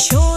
еще